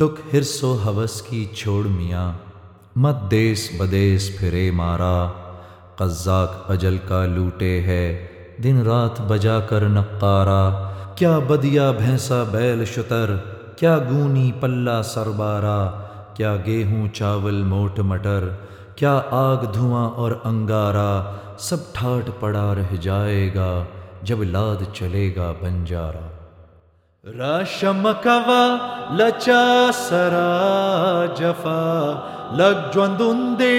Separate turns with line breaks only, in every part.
ٹک ہرس و حوث کی چھوڑ میاں، مت دیس بدیس پھرے مارا۔ قزاق اجل کا لوٹے ہے، دن رات بجا کر نقارا۔ کیا بدیا بھینسا بیل شتر، کیا گونی پلہ سربارا۔ کیا گیہوں چاول موٹ مٹر، کیا آگ دھواں اور انگارا۔ سب ٹھاٹ پڑا رہ جائے گا، جب لاد چلے گا بنجارا۔
راشم کوا لچا سرا جفا لگ جوندے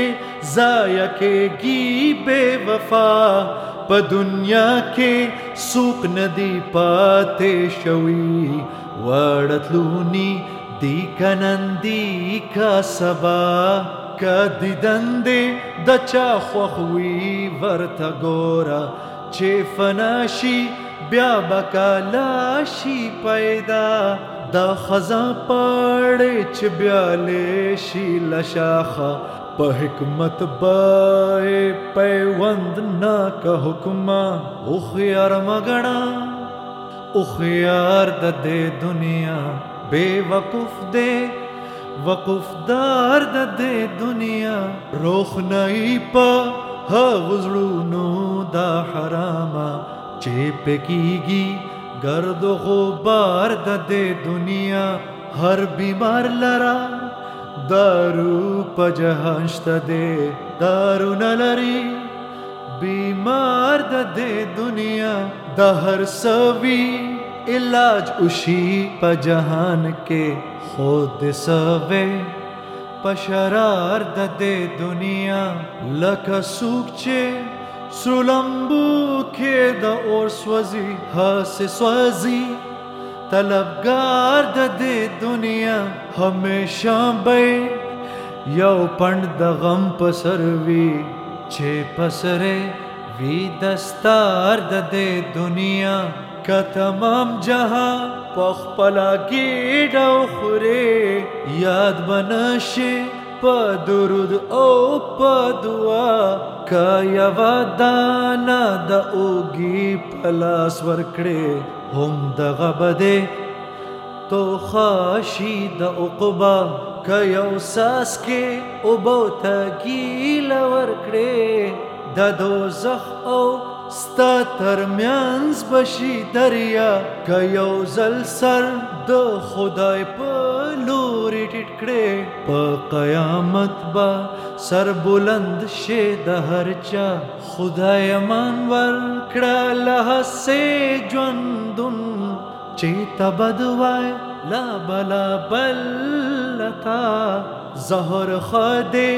ضائع کے گی بے وفا پ دنیا کے سوک ندی پاتے شوی وڑتلونی دی کنندی کا سبا کا کدی دندے دچا خوخوی ورت گورا چے فناشی بیا بکا لاشی پیدا، دا خزاں پاڑے چ بیالے شی لشاخا۔ پہ حکمت بائے پیوند نا کا حکمہ اخیار مگڑا اخیار دا دے دنیا، بے وقف دے۔ وقف دار دا دے دنیا، روخ نئی پا ہا غزرونو دا حراما چیپ کی گی، گرد و غبار دا دے دنیا، ہر بیمار لرا، دارو پا جہانشت دے دارو نلری، بیمار دا دے دنیا دا ہر سوی، علاج اشی پا جہان کے خود سوے، پشرار دا دے دنیا لکا سوکچے سلمبو کے دا اور سوزی ہاس سوزی طلبگار دا دے دنیا ہمیشہ بے۔ یو پنڈ دا غم پسر وی، چھے پسرے وی دستار دا دے دنیا۔ کا تمام جہاں پخ پلا گیڑا خورے۔ یاد بناشے پا درود او پا دعا۔ کا یوا دانا دا اوگی پلاس ورکڑے ہم دا غبدے. تو خاشی دا اقبا کا یو ساس کے ابو تا گیل ورکڑے. دا دوزخ او ستا ترمیانز بشی دریا کا یو زل سر دا خدای پا لوری ٹٹکڑے پا قیامت با سر بلند شے دا ہر چا خدای مان ورکڑا لہا سے جوندن چیتا بدوائے لا بلا بلتا زہر خدے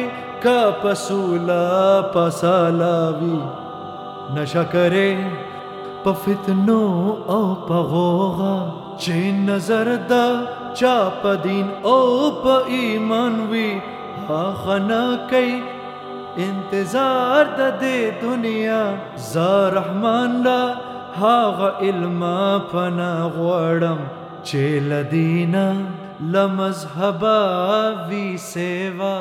کا پسولا پسالاوی نشا کرے پفتنو او پغوغا چے نظر دا چا پا دین او پا ایمان وی خنا کئی انتظار دا دے دنیا، زا رحمان لا حاغ علما پنا غوڑم چیل دینا لمذہبا وی سیوا۔